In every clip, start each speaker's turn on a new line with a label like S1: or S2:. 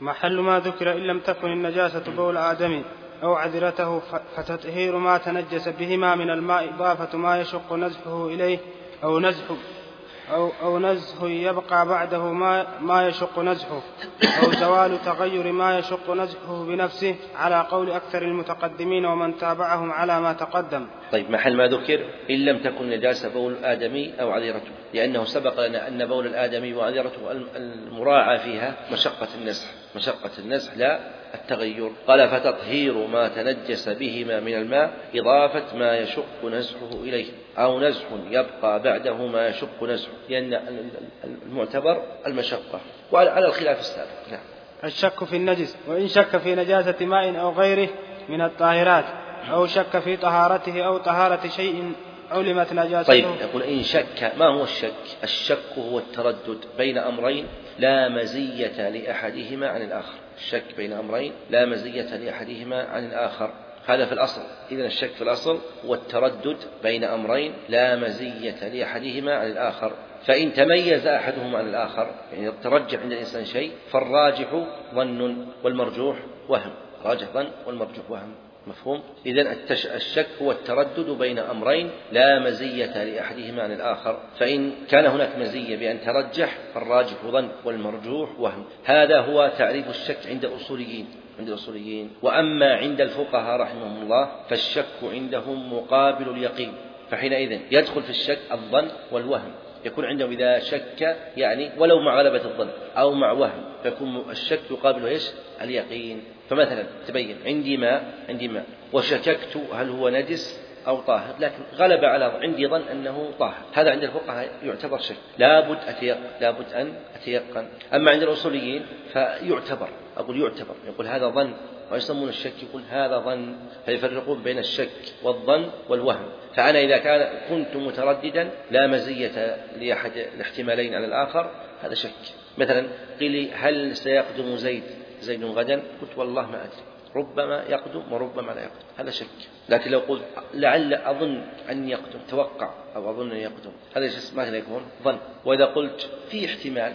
S1: محل ما ذكر إن لم تكن النجاسة بول آدم أو عذرته فتطهير ما تنجس بهما من الماء إضافة ما يشق نزحه إليه أو نزح أو, أو نزح يبقى بعده ما, ما يشق نزحه أو زوال تغير ما يشق نزحه بنفسه على قول أكثر المتقدمين ومن تابعهم على ما تقدم.
S2: طيب محل ما ذكر إن لم تكن نجاسة بول الآدمي أو عذرته لأنه سبق لنا أن بول الآدمي وعذرته المراعى فيها مشقة النزح. مشقة النزح لا التغير. قال فتطهير ما تنجس بهما من الماء إضافة ما يشق نزحه إليه أو نزح يبقى بعده ما يشق نزحه لأن المعتبر المشقة. وعلى الخلاف السابق نعم.
S1: الشك في النجس وإن شك في نجاسة ماء أو غيره من الطاهرات أو شك في طهارته أو طهارة شيء علمت نجاسته.
S2: طيب يقول إن شك ما هو الشك؟ الشك هو التردد بين أمرين. لا مزية لأحدهما عن الآخر. الشك بين أمرين. لا مزية لأحدهما عن الآخر. هذا في الأصل. إذا الشك في الأصل هو التردد بين أمرين. لا مزية لأحدهما عن الآخر. فإن تميز أحدهما عن الآخر يعني ترجح عند الإنسان شيء فالراجح ظن والمرجوح وهم. راجح ظن والمرجوح وهم. مفهوم؟ إذا الشك هو التردد بين أمرين لا مزية لأحدهما عن الآخر، فإن كان هناك مزية بأن ترجح فالراجح ظن والمرجوح وهم، هذا هو تعريف الشك عند الأصوليين، عند الأصوليين، وأما عند الفقهاء رحمهم الله فالشك عندهم مقابل اليقين، فحينئذ يدخل في الشك الظن والوهم، يكون عندهم إذا شك يعني ولو مع غلبة الظن أو مع وهم فيكون الشك يقابله إيش؟ اليقين. فمثلا تبين عندي ماء عندي ماء. وشككت هل هو نجس أو طاهر لكن غلب على عندي ظن أنه طاهر. هذا عند الفقهاء يعتبر شك. لابد أتيقن لابد أن أتيقن. أما عند الأصوليين فيعتبر أقول يعتبر. يقول هذا ظن ويسمون الشك يقول هذا ظن فيفرقون بين الشك والظن والوهم. فأنا إذا كان كنت مترددا لا مزية لأحد الاحتمالين على الآخر هذا شك. مثلا قيل لي هل سيقدم زيد؟ زيد غدا؟ قلت والله ما أدري. ربما يقدم وربما لا يقدم. هذا شك. لكن لو قلت لعل أظن أن يقدم توقع أو أظن أن يقدم هذا ماذا يكون ظن. وإذا قلت في احتمال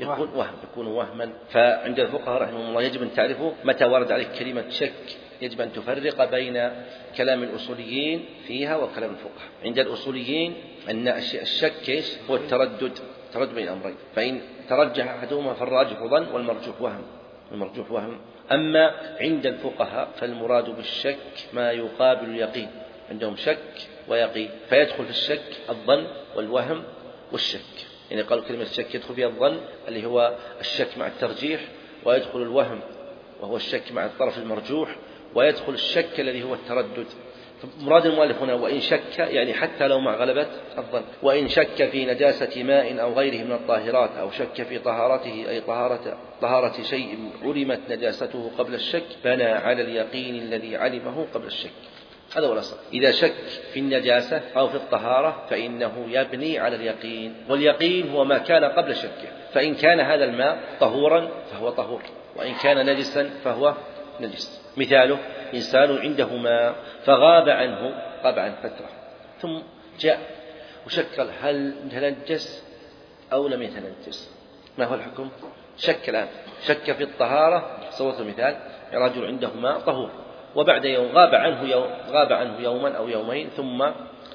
S2: يكون وهم يكون وهما. فعند الفقهاء رحمهم الله يجب أن تعرفوا متى ورد عليك كلمة شك. يجب أن تفرق بين كلام الأصوليين فيها وكلام الفقهاء. عند الأصوليين أن الشك إيش؟ هو التردد. تردد بين أمرين فإن ترجح أحدهما فالراجح ظن والمرجوح وهم. المرجوح وهم. أما عند الفقهاء فالمراد بالشك ما يقابل اليقين. عندهم شك ويقين. فيدخل في الشك الظن والوهم والشك. يعني قالوا كلمة الشك يدخل فيها الظن اللي هو الشك مع الترجيح ويدخل الوهم وهو الشك مع الطرف المرجوح ويدخل الشك الذي هو التردد. مراد المؤلف هنا وإن شك يعني حتى لو مع غلبة الظن. وإن شك في نجاسة ماء أو غيره من الطاهرات أو شك في طهارته أي طهارة طهارة شيء علمت نجاسته قبل الشك بنى على اليقين الذي علمه قبل الشك. هذا هو الأصل. إذا شك في النجاسة أو في الطهارة فإنه يبني على اليقين واليقين هو ما كان قبل شكه. فإن كان هذا الماء طهورا فهو طهور وإن كان نجسا فهو نجس. مثاله إنسان عنده ماء فغاب عنه غاب عن فترة ثم جاء وشكل هل تنجس أو لم يتنجس؟ ما هو الحكم؟ شك الآن. شك في الطهارة صورة المثال رجل عنده ماء طهور. وبعد يوم غاب عنه يوم غاب عنه يوما أو يومين ثم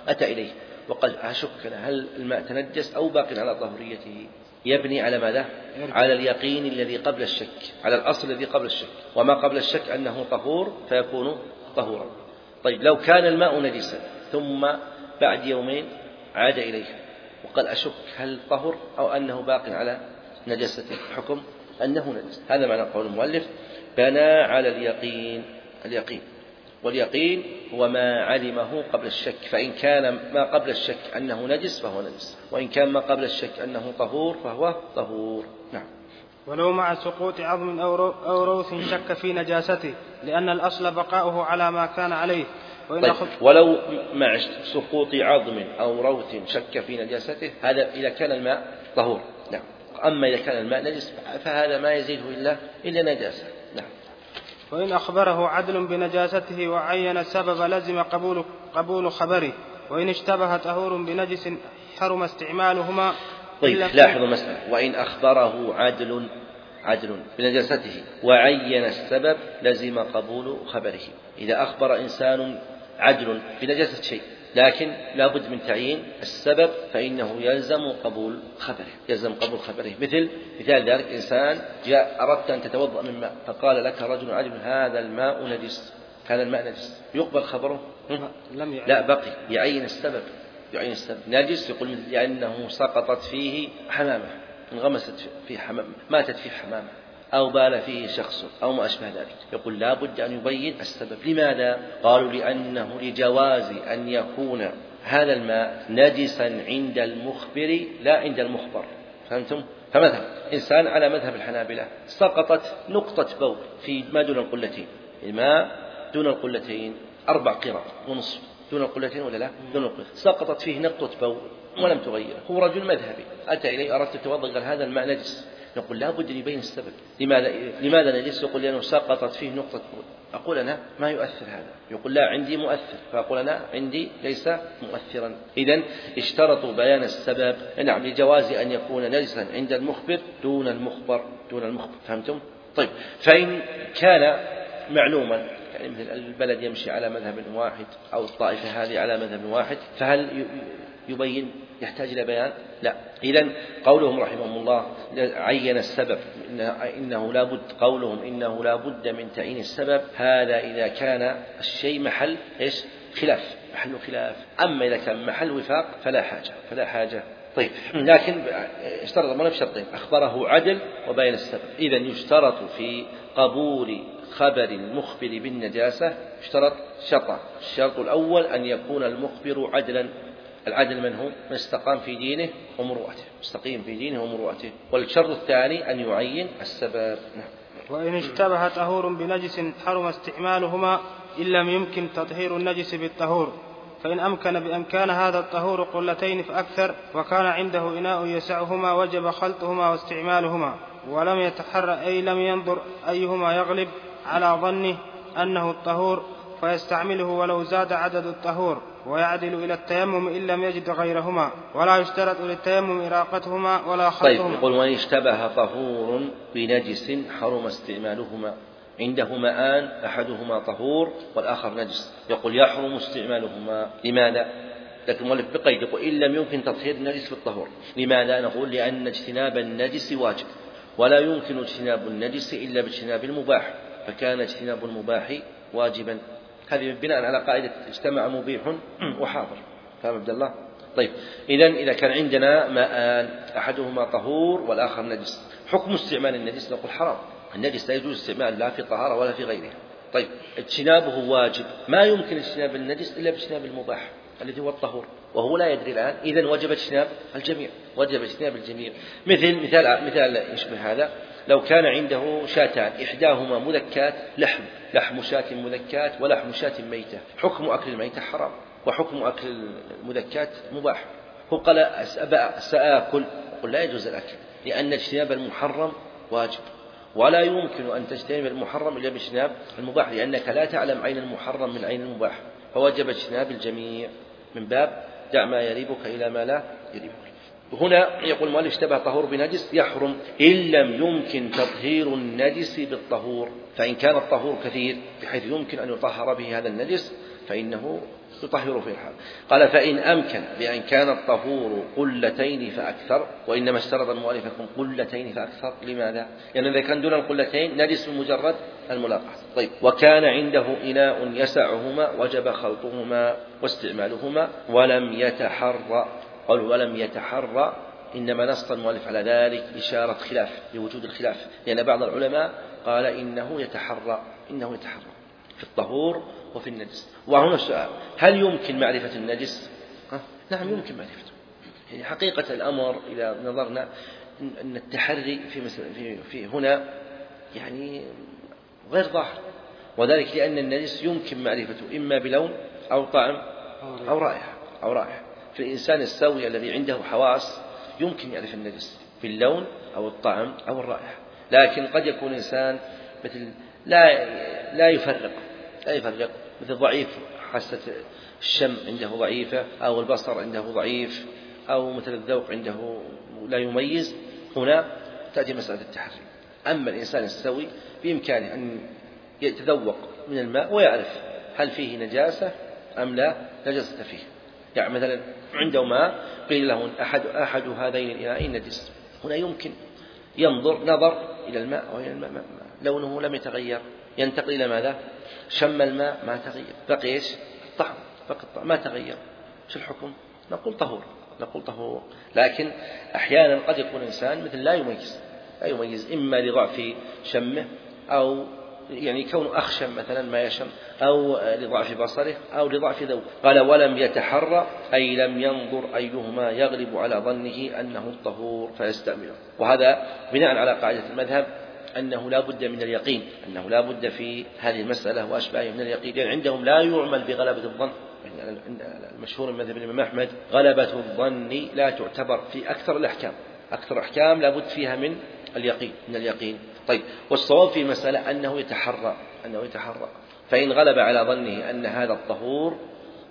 S2: أتى إليه. وقال أشك هل الماء تنجس أو باق على طهوريته يبني على ماذا؟ على اليقين الذي قبل الشك على الأصل الذي قبل الشك. وما قبل الشك أنه طهور فيكون طهورا. طيب لو كان الماء نجسا ثم بعد يومين عاد إليه. وقال أشك هل طهر أو أنه باق على نجاسته؟ حكم أنه نجس. هذا معنى قول المؤلف بنى على اليقين. اليقين. واليقين هو ما علمه قبل الشك فإن كان ما قبل الشك أنه نجس فهو نجس وإن كان ما قبل الشك أنه طهور فهو طهور. نعم.
S1: ولو مع سقوط عظم أو روث شك في نجاسته لأن الأصل بقاؤه على ما كان عليه
S2: وإن طيب ولو مع سقوط عظم أو روث شك في نجاسته هذا إذا كان الماء طهور. نعم. أما إذا كان الماء نجس فهذا ما يزيده إلا إلا نجاسة.
S1: وإن أخبره عدل بنجاسته وعين السبب لزم قبول, قبول خبره وإن اشتبه طهور بنجس حرم استعمالهما
S2: طيب لاحظوا المسألة وإن أخبره عدل عدل بنجاسته وعين السبب لزم قبول خبره. إذا أخبر إنسان عدل بنجاسة شيء لكن لا بد من تعيين السبب فإنه يلزم قبول خبره يلزم قبول خبره. مثل مثال ذلك إنسان جاء أردت أن تتوضأ من ماء فقال لك رجل عجب هذا الماء نجس. هذا الماء نجس. يقبل خبره؟
S1: لم يعين.
S2: لا بقي. يعين السبب. يعين السبب. نجس يقول لأنه سقطت فيه حمامة. انغمست في حمامة. ماتت في حمامة. أو بال فيه شخص أو ما أشبه ذلك. يقول لا بد أن يبين السبب. لماذا؟ قالوا لأنه لجواز أن يكون هذا الماء نجسا عند المخبر لا عند المخبر. فهمتم؟ فمثلا إنسان على مذهب الحنابلة سقطت نقطة بول في ما دون القلتين. الماء دون القلتين أربع قرى ونصف. دون القلتين ولا لا؟ دون القلتين. سقطت فيه نقطة بول ولم تغيره. هو رجل مذهبي. أتى إليه أردت تتوضأ قال هذا الماء نجس. نقول لا بد أن يبين السبب. لماذا؟ لماذا نجلس يقول لأنه سقطت فيه نقطة؟ أقول أنا ما يؤثر هذا. يقول لا عندي مؤثر. فأقول أنا عندي ليس مؤثرا. إذا اشترطوا بيان السبب. نعم لجواز أن يكون نجسا عند المخبر دون المخبر دون المخبر. فهمتم؟ طيب فإن كان معلوما يعني مثل البلد يمشي على مذهب واحد أو الطائفة هذه على مذهب واحد فهل يبين يحتاج إلى بيان؟ لا. إذا قولهم رحمهم الله عين السبب إنه لا بد قولهم إنه لا بد من تعيين السبب. هذا إذا كان الشيء محل إيش؟ خلاف. محل خلاف. أما إذا كان محل وفاق فلا حاجة فلا حاجة. طيب. لكن اشترط ما بشرطين أخبره عدل وبين السبب. إذا يشترط في قبول خبر المخبر بالنجاسة اشترط شرطان. الشرط الأول أن يكون المخبر عدلا. العدل من هو؟ من استقام في دينه ومروءته. مستقيم في دينه ومروءته. والشرط الثاني أن يعين السبب. نعم.
S1: وإن اشتبه طهور بنجس حرم استعمالهما إن لم يمكن تطهير النجس بالطهور. فإن أمكن بأن كان هذا الطهور قلتين فأكثر وكان عنده إناء يسعهما وجب خلطهما واستعمالهما. ولم يتحرى أي لم ينظر أيهما يغلب على ظنه أنه الطهور فيستعمله ولو زاد عدد الطهور. ويعدل إلى التيمم إن لم يجد غيرهما ولا يشترط للتيمم إراقتهما ولا خلطهما
S2: طيب يقول وإن اشتبه طهور بنجس حرم استعمالهما. عندهما آن أحدهما طهور والآخر نجس. يقول يحرم استعمالهما. لماذا؟ لكن المؤلف بقيد يقول إن لم يمكن تطهير النجس بالطهور. لماذا؟ نقول؟ لأن اجتناب النجس واجب. ولا يمكن اجتناب النجس إلا باجتناب المباح. فكان اجتناب المباح واجبا. هذه بناء على قاعدة اجتمع مبيح وحاضر. فهم عبد الله؟ طيب إذا إذا كان عندنا ماءان أحدهما طهور والآخر نجس. حكم استعمال النجس نقول حرام. النجس لا يجوز استعمال لا في طهارة ولا في غيرها. طيب اجتنابه واجب. ما يمكن اجتناب النجس إلا باجتناب المباح الذي هو الطهور وهو لا يدري الآن. إذا وجب اجتناب الجميع وجب اجتناب الجميع. مثل مثال مثال يشبه هذا. لو كان عنده شاتان إحداهما مذكات لحم لحم شاة مذكات ولحم شاة ميتة. حكم أكل الميتة حرام وحكم أكل المذكات مباح. هو قال سآكل. قل لا يجوز الأكل لأن اجتناب المحرم واجب. ولا يمكن أن تجتنب المحرم إلا باجتناب المباح لأنك لا تعلم عين المحرم من عين المباح. فوجب اجتناب الجميع. من باب دع ما يريبك إلى ما لا يريبك. هنا يقول المؤلف اشتبه طهور بنجس يحرم. إن لم يمكن تطهير النجس بالطهور فإن كان الطهور كثير بحيث يمكن أن يطهر به هذا النجس فإنه يطهر في الحال. قال فإن أمكن بأن كان الطهور قلتين فأكثر وإنما اشترط المؤلف يكون قلتين فأكثر. لماذا؟ لأن يعني إذا كان دون القلتين نجس مجرد الملاقاة طيب وكان عنده إناء يسعهما وجب خلطهما واستعمالهما ولم يتحرى. قال ولم يتحرى إنما نص المؤلف على ذلك إشارة خلاف لوجود الخلاف لأن بعض العلماء قال إنه يتحرى إنه يتحرى في الطهور وفي النجس. وهنا السؤال هل يمكن معرفة النجس؟ نعم يمكن معرفته. يعني حقيقة الأمر إذا نظرنا أن التحري في, في, في هنا يعني غير ظاهر. وذلك لأن النجس يمكن معرفته إما بلون أو طعم أو رائحة أو رائحة. في الإنسان السوي الذي عنده حواس يمكن يعرف النجس باللون أو الطعم أو الرائحة. لكن قد يكون إنسان مثل لا لا يفرق لا يفرق. مثل ضعيف حاسة الشم عنده ضعيفة أو البصر عنده ضعيف أو مثل الذوق عنده لا يميز هنا تأتي مسألة التحري. أما الإنسان السوي بإمكانه أن يتذوق من الماء ويعرف هل فيه نجاسة أم لا نجاسة فيه. يعني مثلا عنده ماء قيل له أحد أحد هذين الإناءين نجس هنا يمكن ينظر نظر إلى الماء أو إلى الماء لونه لم يتغير ينتقل إلى ماذا؟ شم الماء ما تغير بقي إيش؟ الطعم بقي الطعم ما تغير شو الحكم؟ نقول طهور نقول طهور لكن أحيانا قد يكون إنسان مثل لا يميز لا يميز إما لضعف شمه أو يعني كون أخشم مثلا ما يشم أو لضعف بصره أو لضعف ذوقه قال ولم يتحرى أي لم ينظر أيهما يغلب على ظنه أنه الطهور. فيستعمله وهذا بناء على قاعدة المذهب أنه لا بد من اليقين أنه لا بد في هذه المسألة وأشباهها من اليقين. لأن عندهم لا يعمل بغلبة الظن. يعني المشهور من مذهب الإمام أحمد غلبة الظن لا تعتبر في أكثر الأحكام. أكثر الأحكام لابد فيها من اليقين من اليقين. طيب والصواب في مسألة أنه يتحرى أنه يتحرى. فإن غلب على ظنه أن هذا الطهور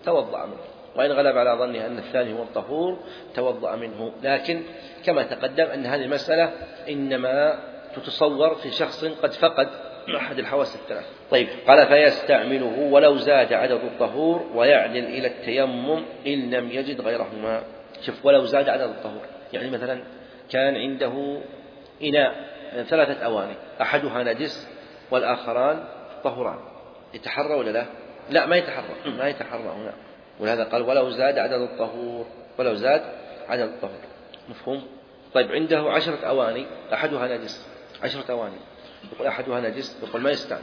S2: توضأ منه. وإن غلب على ظنه أن الثاني هو الطهور توضأ منه. لكن كما تقدم أن هذه المسألة إنما تتصور في شخص قد فقد أحد الحواس الثلاث. طيب قال فيستعمله ولو زاد عدد الطهور ويعدل إلى التيمم إن لم يجد غيرهما. شوف ولو زاد عدد الطهور. يعني مثلا كان عنده إناء ثلاثة أواني أحدها نجس والآخران طهران. يتحرى ولا لا؟ لا ما يتحرى ما يتحرى هنا. ولهذا قال ولو زاد عدد الطهور ولو زاد عدد الطهور. مفهوم؟ طيب عنده عشرة أواني أحدها نجس عشرة أواني. يقول أحدها نجس يقول ما يستعمل.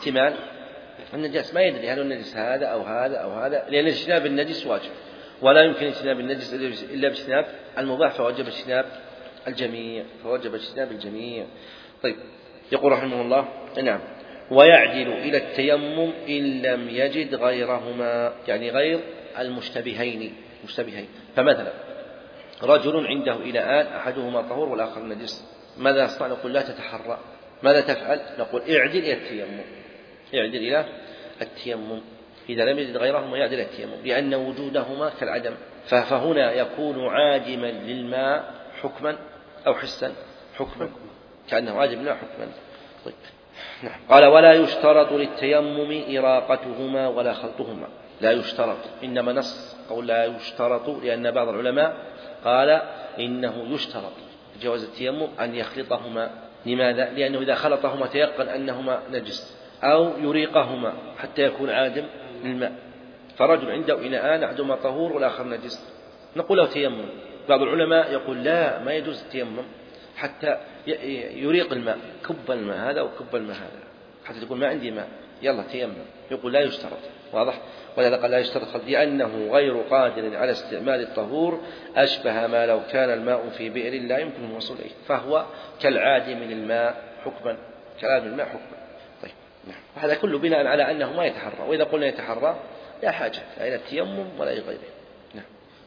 S2: احتمال النجس ما يدري هل النجس هذا أو هذا أو هذا لأن اجتناب النجس واجب. ولا يمكن اجتناب النجس إلا باجتناب المباح فوجب اجتناب الجميع فوجب اجتناب الجميع. طيب يقول رحمه الله نعم. ويعدل إلى التيمم إن لم يجد غيرهما يعني غير المشتبهين مشتبهين. فمثلا رجل عنده إناءان أحدهما طهور والآخر نجس ماذا يصنع؟ نقول لا تتحرى. ماذا تفعل؟ نقول اعدل إلى التيمم. اعدل إلى التيمم. إذا لم يجد غيرهما يعدل إلى التيمم لأن وجودهما كالعدم. فهنا يكون عادما للماء حكما أو حسا حكما. كأنه عادم لا حكما طيب. نعم. قال ولا يشترط للتيمم إراقتهما ولا خلطهما. لا يشترط. إنما نص قول لا يشترط لأن بعض العلماء قال إنه يشترط جواز التيمم أن يخلطهما. لماذا؟ لأنه إذا خلطهما تيقن أنهما نجس أو يريقهما حتى يكون عادم للماء. فرجل عنده إناءان أحدهما طهور والآخر نجس. نقول له تيمم. بعض العلماء يقول لا ما يجوز التيمم حتى يريق الماء كب الماء هذا وكب الماء هذا. حتى تقول ما عندي ماء يلا تيمم. يقول لا يشترط واضح؟ ولهذا قال لا يشترط. لأنه غير قادر على استعمال الطهور أشبه ما لو كان الماء في بئر لا يمكن الوصول إليه. فهو كالعادم للماء حكما. كالعادم للماء حكما. طيب نعم. وهذا كله بناء على أنه ما يتحرى. وإذا قلنا يتحرى لا حاجة لا إلى التيمم ولا إلى غيره. نعم.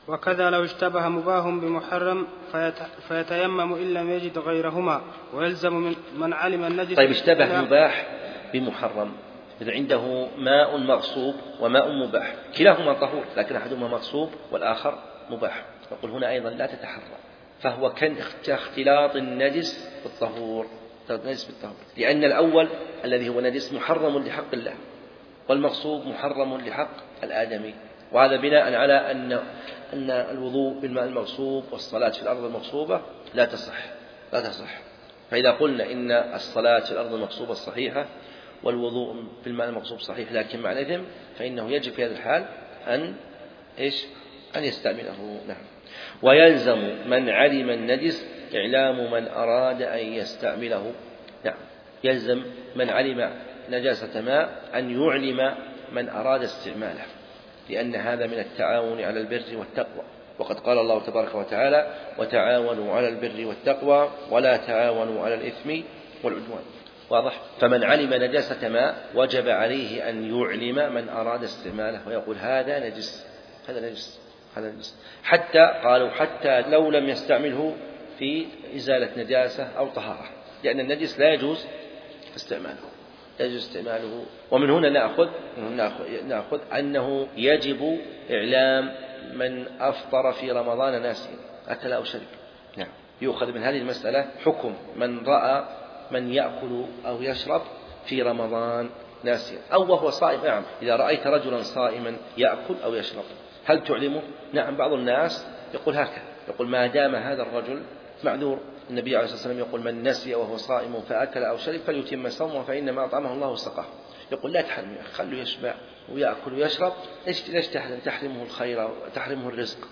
S1: وكذا لو اشتبه مباه بمحرم فيت... فيتيمم إن لم يجد غيرهما ويلزم من, من علم النجس
S2: طيب اشتبه مباح بمحرم. إذا عنده ماء مغصوب وماء مباح. كلاهما طهور لكن أحدهما مغصوب والآخر مباح. نقول هنا أيضا لا تتحرى فهو كاختلاط النجس بالطهور النجس بالطهور لأن الأول الذي هو نجس محرم لحق الله والمغصوب محرم لحق الآدمي. وهذا بناء على أن أن الوضوء بالماء المغصوب والصلاة في الأرض المغصوبة لا تصح لا تصح. فإذا قلنا إن الصلاة في الأرض المغصوبة الصحيحة والوضوء في الماء المغصوب صحيح لكن مع الإثم فإنه يجب في هذا الحال أن إيش؟ أن يستعمله. نعم. ويلزم من علم النجس إعلام من أراد أن يستعمله. نعم. يلزم من علم نجاسة ماء أن يعلم من أراد استعماله. لأن هذا من التعاون على البر والتقوى. وقد قال الله تبارك وتعالى وتعاونوا على البر والتقوى ولا تعاونوا على الإثم والعدوان. واضح؟ فمن علم نجاسة ماء وجب عليه أن يعلم من أراد استعماله. ويقول هذا نجس هذا نجس هذا نجس. حتى قالوا حتى لو لم يستعمله في إزالة نجاسة أو طهارة. لأن النجس لا يجوز استعماله. يجوز استعماله. ومن هنا نأخذ نأخذ أنه يجب إعلام من أفطر في رمضان ناسيا. أكل أو شرب. نعم. يؤخذ من هذه المسألة حكم من رأى من يأكل أو يشرب في رمضان ناسيا. أو وهو صائم. نعم. إذا رأيت رجلا صائما يأكل أو يشرب. هل تعلمه؟ نعم. بعض الناس يقول هكذا. يقول ما دام هذا الرجل معذور. النبي عليه الصلاة والسلام يقول من نسي وهو صائم فأكل أو شرب فليتم صومه فإنما أطعمه الله وسقاه يقول لا تحرم خلوا يشبع ويأكل ويشرب. ليش ليش تحرمه الخير تحرمه الرزق؟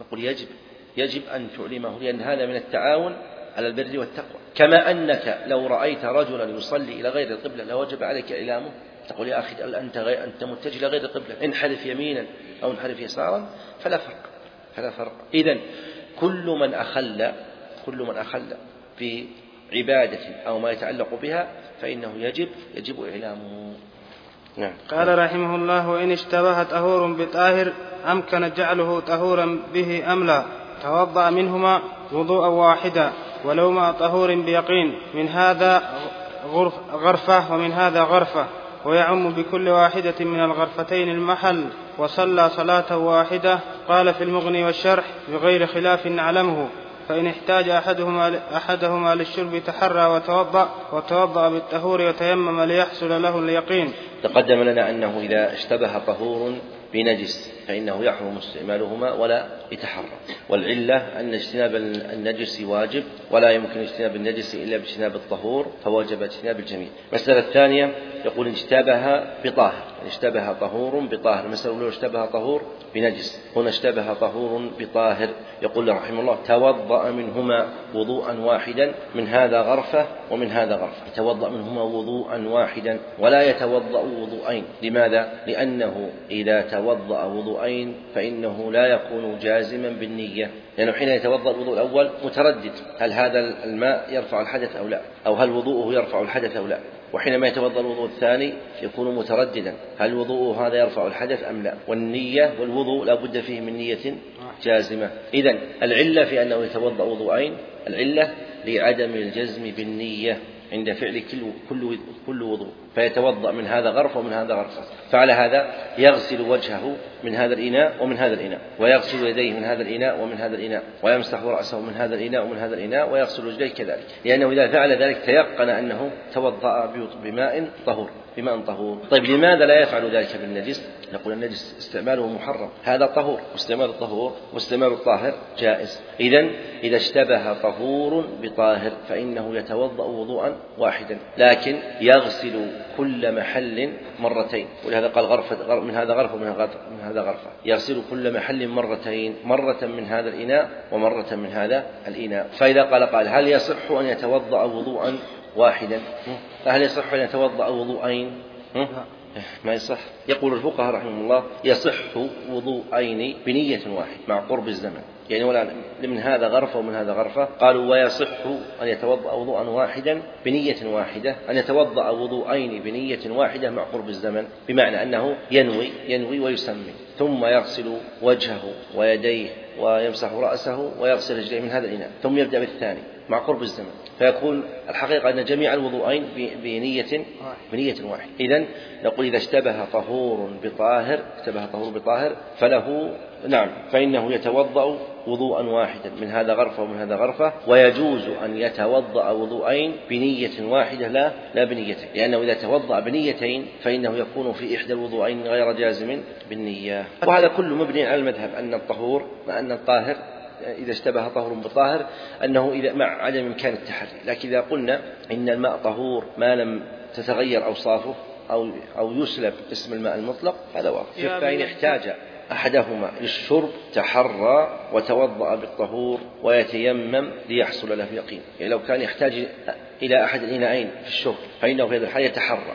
S2: يقول يجب يجب أن تعلمه لأن هذا من التعاون على البر والتقوى. كما أنك لو رأيت رجلا يصلي إلى غير القبلة لوجب عليك إعلامه. تقول يا أخي أنت غير أنت متجه إلى غير القبلة انحرف يمينا أو انحرف يسارا فلا فرق فلا فرق. إذا كل من أخل كل من أخل بعبادة أو ما يتعلق بها فإنه يجب يجب إعلامه.
S1: نعم. قال رحمه الله إن اشتبه طهور بطاهر أمكن جعله طهورا به أم لا؟ توضأ منهما وضوءا واحدا ولو مع طهور بيقين من هذا غرفة ومن هذا غرفة ويعم بكل واحدة من الغرفتين المحل وصلى صلاة واحدة قال في المغني والشرح بغير خلاف نعلمه فإن احتاج أحدهما أحدهما للشرب تحرى وتوضأ وتوضأ بالطهور وتيمم ليحصل له اليقين.
S2: تقدم لنا أنه إذا اشتبه طهور بنجس فإنه يحرم استعمالهما ولا يتحرى والعلة أن اجتناب النجس واجب ولا يمكن اجتناب النجس إلا باجتناب الطهور فوجب اجتناب الجميع. المسألة الثانية يقول اشتبه بطاهر. اشتبه طهور بطاهر. المسألة الأولى اشتبه طهور بنجس. هنا اشتبه طهور بطاهر. يقول رحمه الله توضأ منهما وضوءا واحدا من هذا غرفة ومن هذا غرفة. يتوضأ منهما وضوءا واحدا ولا يتوضأ وضوءين. لماذا؟ لأنه إذا توضأ وضوءين فإنه لا يكون جازما بالنية لأنه حين يتوضأ الوضوء الأول متردد هل هذا الماء يرفع الحدث أو لا؟ أو هل وضوءه يرفع الحدث أو لا؟ وحينما يتوضأ الوضوء الثاني يكون مترددا هل وضوء هذا يرفع الحدث أم لا؟ والنية والوضوء لا بد فيه من نية جازمة. إذا العلة في أنه يتوضأ وضوءين العلة لعدم الجزم بالنية. عند فعل كل كل كل وضوء فيتوضأ من هذا غرفة ومن هذا غرفة. فعلى هذا يغسل وجهه من هذا الإناء ومن هذا الإناء ويغسل يديه من هذا الإناء ومن هذا الإناء ويمسح رأسه من هذا الإناء ومن هذا الإناء ويغسل رجليه كذلك. لأنه إذا فعل ذلك تيقن أنه توضأ بماء طهور بماء طهور. طيب لماذا لا يفعل ذلك بالنجس؟ نقول النجس استعماله محرم. هذا طهور واستعمال الطهور واستعمال الطاهر جائز. إذا إذا اشتبه طهور بطاهر فإنه يتوضأ وضوءا واحدا لكن يغسل كل محل مرتين. ولهذا قال غرفة من هذا غرفة ومن هذا غرفة يغسل كل محل مرتين مرة من هذا الإناء ومرة من هذا الإناء. فإذا قال قال هل يصح أن يتوضأ وضوءا واحدا؟ فهل يصح أن يتوضأ وضوءين؟ ما يصح؟ يقول الفقهاء رحمهم الله يصح وضوءين بنية واحد مع قرب الزمن. يعني ولا من هذا غرفة ومن هذا غرفة. قالوا ويصح أن يتوضأ وضوءا واحدا بنية واحدة أن يتوضأ وضوءين بنية واحدة مع قرب الزمن بمعنى أنه ينوي ينوي ويسمي. ثم يغسل وجهه ويديه ويمسح رأسه ويغسل رجليه من هذا الإناء ثم يبدأ بالثاني. مع قرب الزمن. فيكون الحقيقة أن جميع الوضوءين بنية بنية واحدة إذا نقول إذا اشتبه طهور بطاهر اشتبه طهور بطاهر فله نعم فإنه يتوضأ وضوءا واحدا. من هذا غرفة ومن هذا غرفة. ويجوز أن يتوضأ وضوءين بنية واحدة لا لا بنيتين. لأنه إذا توضأ بنيتين فإنه يكون في إحدى الوضوءين غير جازم بالنية. وهذا كله مبني على المذهب أن الطهور مع أن الطاهر إذا اشتبه طهر بطاهر أنه إذا مع عدم إمكان التحري. لكن إذا قلنا إن الماء طهور ما لم تتغير أوصافه أو أو يسلب اسم الماء المطلق هذا واضح فإن احتاج أحدهما للشرب تحرى وتوضأ بالطهور ويتيمم ليحصل له يقين. يعني لو كان يحتاج إلى أحد الإناءين في الشرب فإنه في هذه الحالة يتحرى.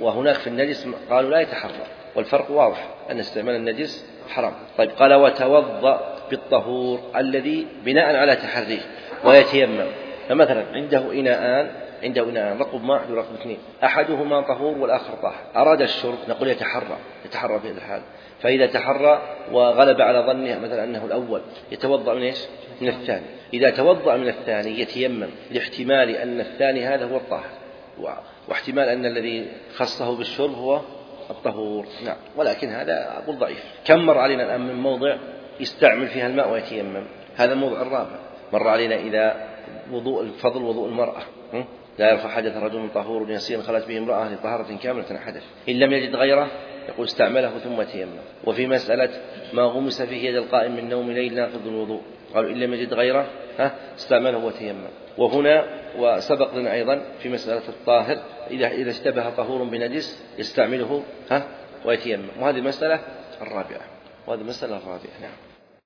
S2: وهناك في النجس قالوا لا يتحرى والفرق واضح أن استعمال النجس حرام. طيب قال وتوضأ بالطهور الذي بناء على تحريه ويتيمم. فمثلا عنده إناءان عنده إناءان رقم واحد ورقم اثنين. أحدهما طهور والآخر طاهر. أراد الشرب نقول يتحرى يتحرى في هذا الحال. فإذا تحرى وغلب على ظنه مثلا أنه الأول يتوضأ من إيش؟ من الثاني. إذا توضأ من الثاني يتيمم لاحتمال أن الثاني هذا هو الطاهر. واحتمال أن الذي خصه بالشرب هو الطهور. نعم. ولكن هذا أقول ضعيف. كم مر علينا الآن من موضع يستعمل فيها الماء ويتيمم. هذا الموضع الرابع مر علينا إذا وضوء فضل وضوء المرأة. لا يرفع حدث رجل طهور يسير خلت به امرأة لطهارة كاملة حدث. إن لم يجد غيره يقول استعمله ثم تيمم. وفي مسألة ما غمس فيه يد القائم من نوم ليل ناقض الوضوء. قالوا إن لم يجد غيره ها استعمله وتيمم. وهنا وسبق لنا أيضا في مسألة الطاهر إذا إذا اشتبه طهور بنجس يستعمله ها ويتيمم. وهذه المسألة الرابعة. وهذه المسألة الرابعة نعم.